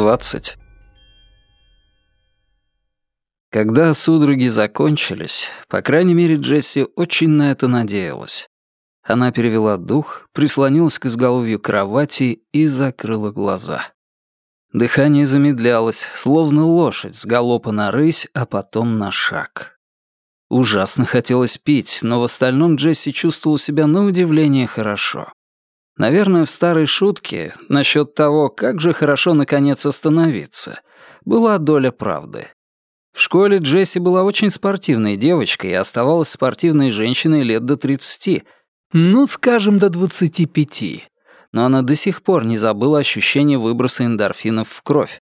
20. Когда судороги закончились, по крайней мере, Джесси очень на это надеялась. Она перевела дух, прислонилась к изголовью кровати и закрыла глаза. Дыхание замедлялось, словно лошадь с галопа на рысь, а потом на шаг. Ужасно хотелось пить, но в остальном Джесси чувствовал себя на удивление хорошо. Наверное, в старой шутке насчет того, как же хорошо наконец остановиться, была доля правды. В школе Джесси была очень спортивной девочкой и оставалась спортивной женщиной лет до 30, ну, скажем, до 25. Но она до сих пор не забыла ощущение выброса эндорфинов в кровь.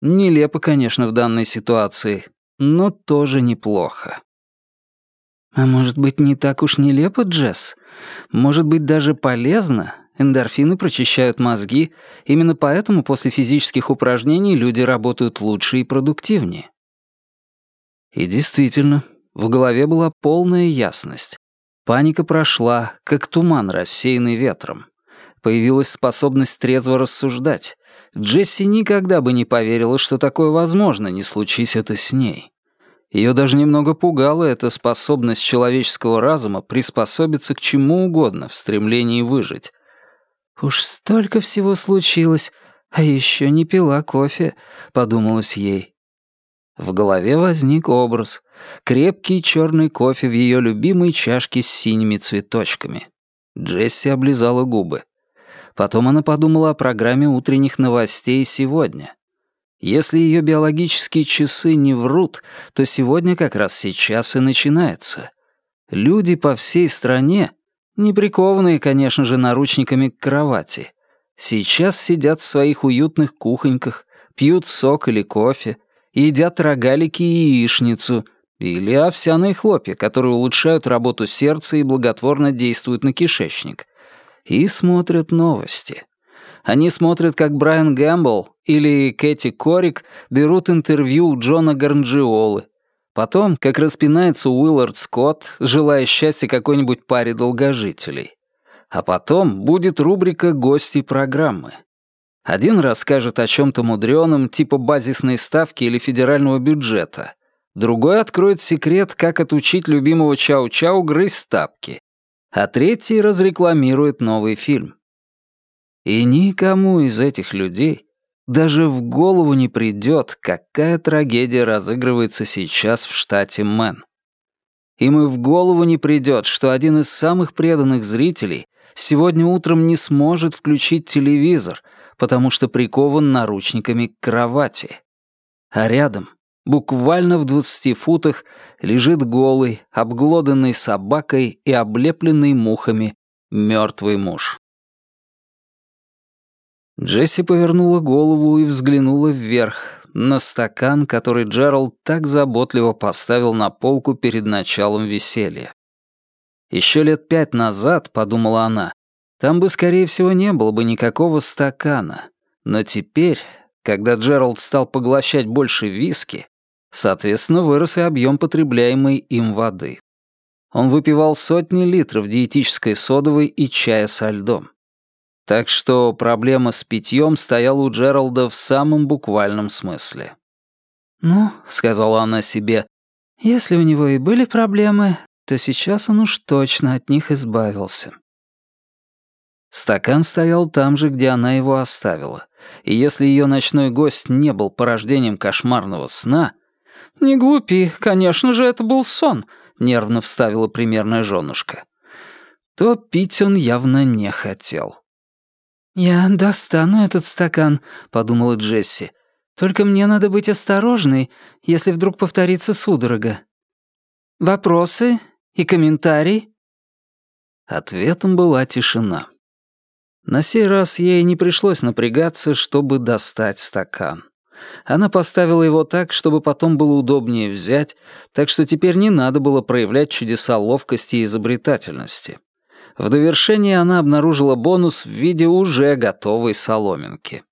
Нелепо, конечно, в данной ситуации, но тоже неплохо. А может быть, не так уж нелепо, Джесс? Может быть, даже полезно? Эндорфины прочищают мозги, именно поэтому после физических упражнений люди работают лучше и продуктивнее. И действительно, в голове была полная ясность. Паника прошла, как туман, рассеянный ветром. Появилась способность трезво рассуждать. Джесси никогда бы не поверила, что такое возможно, не случись это с ней. Ее даже немного пугала эта способность человеческого разума приспособиться к чему угодно в стремлении выжить, «Уж столько всего случилось, а еще не пила кофе», — подумалось ей. В голове возник образ. Крепкий черный кофе в ее любимой чашке с синими цветочками. Джесси облизала губы. Потом она подумала о программе утренних новостей сегодня. Если ее биологические часы не врут, то сегодня как раз сейчас и начинается. Люди по всей стране не прикованные, конечно же, наручниками к кровати. Сейчас сидят в своих уютных кухоньках, пьют сок или кофе, едят рогалики и яичницу, или овсяные хлопья, которые улучшают работу сердца и благотворно действуют на кишечник. И смотрят новости. Они смотрят, как Брайан Гэмбл или Кэти Корик берут интервью у Джона Гарнджиолы, Потом, как распинается Уиллард Скотт, желая счастья какой-нибудь паре долгожителей. А потом будет рубрика «Гости программы». Один расскажет о чем-то мудреном, типа базисной ставки или федерального бюджета. Другой откроет секрет, как отучить любимого Чау-Чау грызть тапки. А третий разрекламирует новый фильм. И никому из этих людей даже в голову не придет, какая трагедия разыгрывается сейчас в штате Мэн. Им и в голову не придет, что один из самых преданных зрителей сегодня утром не сможет включить телевизор, потому что прикован наручниками к кровати. А рядом, буквально в двадцати футах, лежит голый, обглоданный собакой и облепленный мухами мертвый муж. Джесси повернула голову и взглянула вверх, на стакан, который Джеральд так заботливо поставил на полку перед началом веселья. Еще лет пять назад, подумала она, там бы, скорее всего, не было бы никакого стакана. Но теперь, когда Джеральд стал поглощать больше виски, соответственно, вырос и объем потребляемой им воды. Он выпивал сотни литров диетической содовой и чая со льдом. Так что проблема с питьем стояла у Джералда в самом буквальном смысле. «Ну», — сказала она себе, — «если у него и были проблемы, то сейчас он уж точно от них избавился». Стакан стоял там же, где она его оставила, и если ее ночной гость не был порождением кошмарного сна... «Не глупи, конечно же, это был сон», — нервно вставила примерная женушка. То пить он явно не хотел. «Я достану этот стакан», — подумала Джесси. «Только мне надо быть осторожной, если вдруг повторится судорога. Вопросы и комментарии?» Ответом была тишина. На сей раз ей не пришлось напрягаться, чтобы достать стакан. Она поставила его так, чтобы потом было удобнее взять, так что теперь не надо было проявлять чудеса ловкости и изобретательности. В довершение она обнаружила бонус в виде уже готовой соломинки.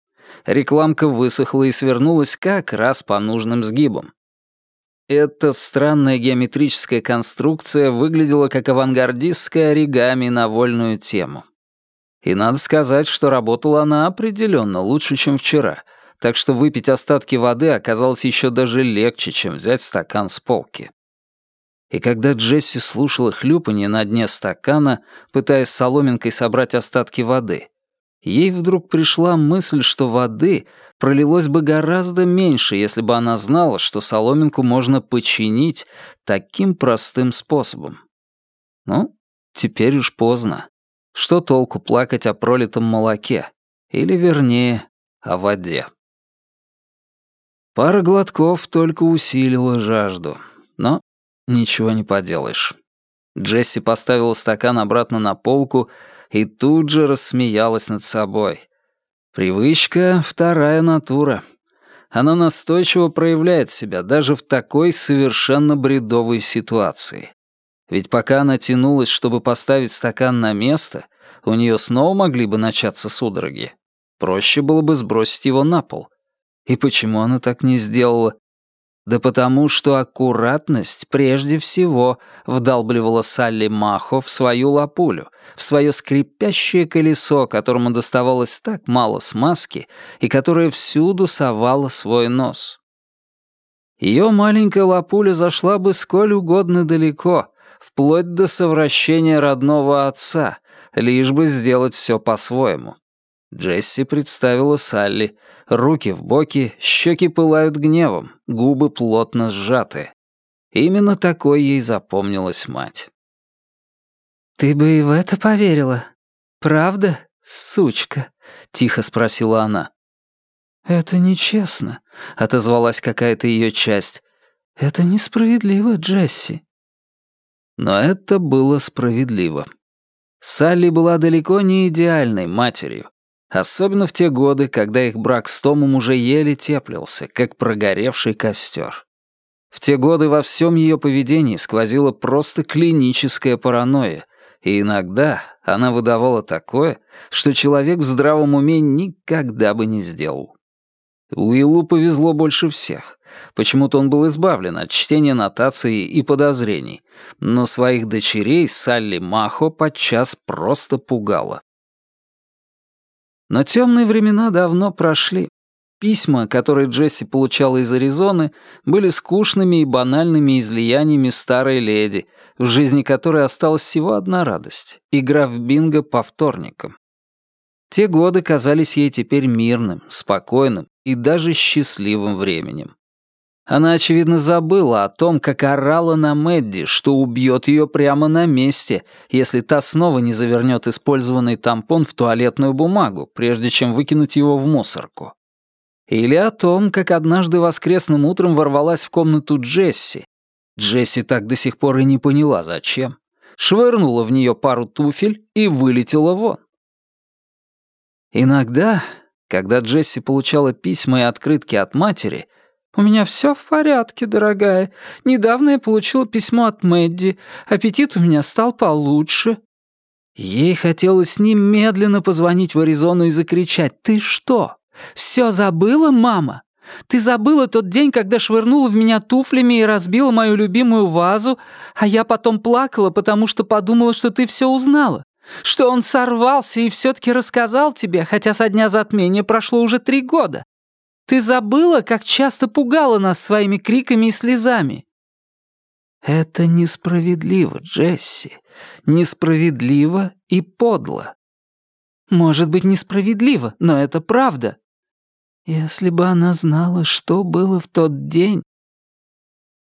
Рекламка высохла и свернулась как раз по нужным сгибам. Эта странная геометрическая конструкция выглядела как авангардистское оригами на вольную тему. И надо сказать, что работала она определенно лучше, чем вчера, так что выпить остатки воды оказалось еще даже легче, чем взять стакан с полки. И когда Джесси слушала хлюпанье на дне стакана, пытаясь соломинкой собрать остатки воды, ей вдруг пришла мысль, что воды пролилось бы гораздо меньше, если бы она знала, что соломинку можно починить таким простым способом. Ну, теперь уж поздно. Что толку плакать о пролитом молоке? Или, вернее, о воде. Пара глотков только усилила жажду, но ничего не поделаешь. Джесси поставила стакан обратно на полку и тут же рассмеялась над собой. Привычка — вторая натура. Она настойчиво проявляет себя даже в такой совершенно бредовой ситуации. Ведь пока она тянулась, чтобы поставить стакан на место, у нее снова могли бы начаться судороги. Проще было бы сбросить его на пол. И почему она так не сделала? Да потому что аккуратность прежде всего вдалбливала Салли Махо в свою лапулю, в свое скрипящее колесо, которому доставалось так мало смазки и которое всюду совало свой нос. Ее маленькая лапуля зашла бы сколь угодно далеко, вплоть до совращения родного отца, лишь бы сделать все по-своему. Джесси представила Салли. Руки в боки, щеки пылают гневом, губы плотно сжаты. Именно такой ей запомнилась мать. «Ты бы и в это поверила? Правда, сучка?» — тихо спросила она. «Это нечестно», — отозвалась какая-то ее часть. «Это несправедливо, Джесси». Но это было справедливо. Салли была далеко не идеальной матерью, особенно в те годы, когда их брак с Томом уже еле теплился, как прогоревший костер. В те годы во всем ее поведении сквозила просто клиническая паранойя, и иногда она выдавала такое, что человек в здравом уме никогда бы не сделал. Уиллу повезло больше всех. Почему-то он был избавлен от чтения нотаций и подозрений, но своих дочерей Салли Махо подчас просто пугала. Но темные времена давно прошли. Письма, которые Джесси получала из Аризоны, были скучными и банальными излияниями старой леди, в жизни которой осталась всего одна радость — игра в бинго по вторникам. Те годы казались ей теперь мирным, спокойным и даже счастливым временем. Она, очевидно, забыла о том, как орала на Мэдди, что убьет ее прямо на месте, если та снова не завернет использованный тампон в туалетную бумагу, прежде чем выкинуть его в мусорку. Или о том, как однажды воскресным утром ворвалась в комнату Джесси. Джесси так до сих пор и не поняла, зачем. Швырнула в нее пару туфель и вылетела вон. Иногда, когда Джесси получала письма и открытки от матери, «У меня все в порядке, дорогая. Недавно я получила письмо от Мэдди. Аппетит у меня стал получше». Ей хотелось немедленно позвонить в Аризону и закричать «Ты что? Все забыла, мама? Ты забыла тот день, когда швырнула в меня туфлями и разбила мою любимую вазу, а я потом плакала, потому что подумала, что ты все узнала? Что он сорвался и все-таки рассказал тебе, хотя со дня затмения прошло уже три года? Ты забыла, как часто пугала нас своими криками и слезами?» «Это несправедливо, Джесси. Несправедливо и подло». «Может быть, несправедливо, но это правда». «Если бы она знала, что было в тот день...»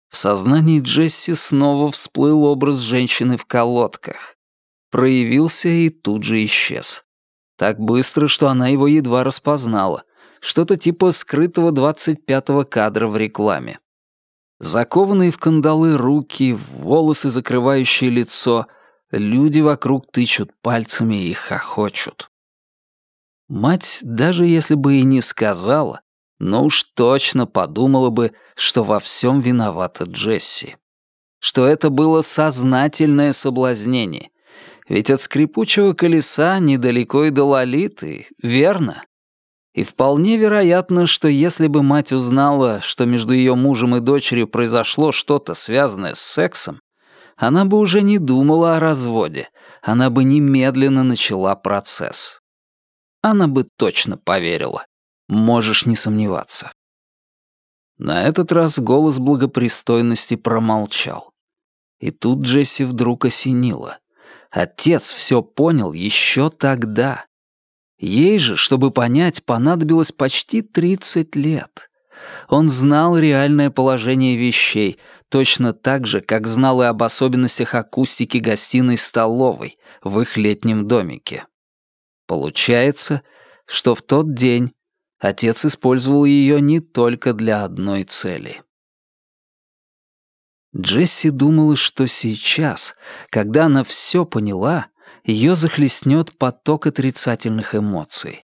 В сознании Джесси снова всплыл образ женщины в колодках. Проявился и тут же исчез. Так быстро, что она его едва распознала — что-то типа скрытого 25-го кадра в рекламе. Закованные в кандалы руки, волосы, закрывающие лицо, люди вокруг тычут пальцами и хохочут. Мать, даже если бы и не сказала, но уж точно подумала бы, что во всем виновата Джесси. Что это было сознательное соблазнение. Ведь от скрипучего колеса недалеко и до Лолиты, верно? И вполне вероятно, что если бы мать узнала, что между ее мужем и дочерью произошло что-то, связанное с сексом, она бы уже не думала о разводе, она бы немедленно начала процесс. Она бы точно поверила. Можешь не сомневаться. На этот раз голос благопристойности промолчал. И тут Джесси вдруг осенило. Отец все понял еще тогда. Ей же, чтобы понять, понадобилось почти 30 лет. Он знал реальное положение вещей, точно так же, как знал и об особенностях акустики гостиной-столовой в их летнем домике. Получается, что в тот день отец использовал ее не только для одной цели. Джесси думала, что сейчас, когда она все поняла, ее захлестнет поток отрицательных эмоций.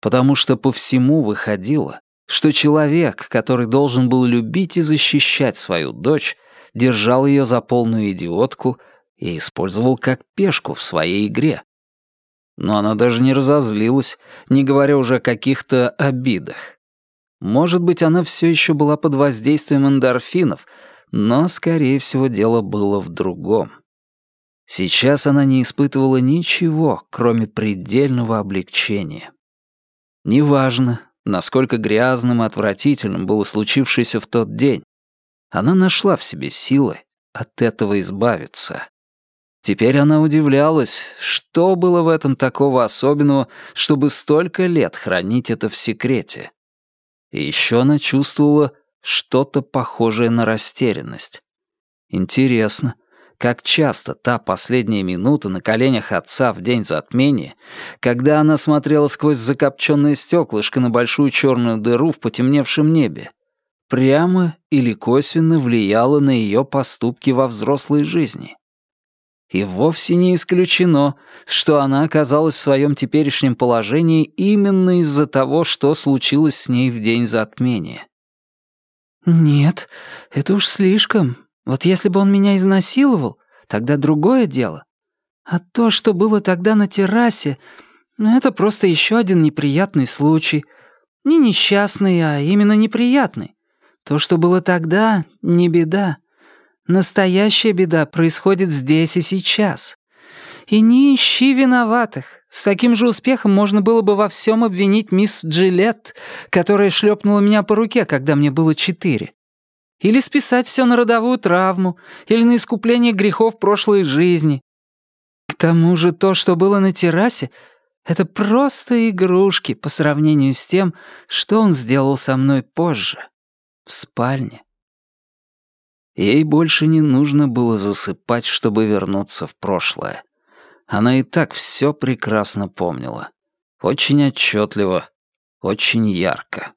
Потому что по всему выходило, что человек, который должен был любить и защищать свою дочь, держал ее за полную идиотку и использовал как пешку в своей игре. Но она даже не разозлилась, не говоря уже о каких-то обидах. Может быть, она все еще была под воздействием эндорфинов, но, скорее всего, дело было в другом. Сейчас она не испытывала ничего, кроме предельного облегчения. Неважно, насколько грязным и отвратительным было случившееся в тот день, она нашла в себе силы от этого избавиться. Теперь она удивлялась, что было в этом такого особенного, чтобы столько лет хранить это в секрете. И еще она чувствовала что-то похожее на растерянность. Интересно, как часто та последняя минута на коленях отца в день затмения, когда она смотрела сквозь закопченное стеклышко на большую черную дыру в потемневшем небе, прямо или косвенно влияла на ее поступки во взрослой жизни. И вовсе не исключено, что она оказалась в своем теперешнем положении именно из-за того, что случилось с ней в день затмения. «Нет, это уж слишком. Вот если бы он меня изнасиловал, тогда другое дело. А то, что было тогда на террасе, ну это просто еще один неприятный случай. Не несчастный, а именно неприятный. То, что было тогда, не беда. Настоящая беда происходит здесь и сейчас. И не ищи виноватых. С таким же успехом можно было бы во всем обвинить мисс Джилет, которая шлепнула меня по руке, когда мне было четыре. Или списать все на родовую травму, или на искупление грехов прошлой жизни. К тому же то, что было на террасе, это просто игрушки по сравнению с тем, что он сделал со мной позже, в спальне. Ей больше не нужно было засыпать, чтобы вернуться в прошлое. Она и так все прекрасно помнила. Очень отчетливо, очень ярко.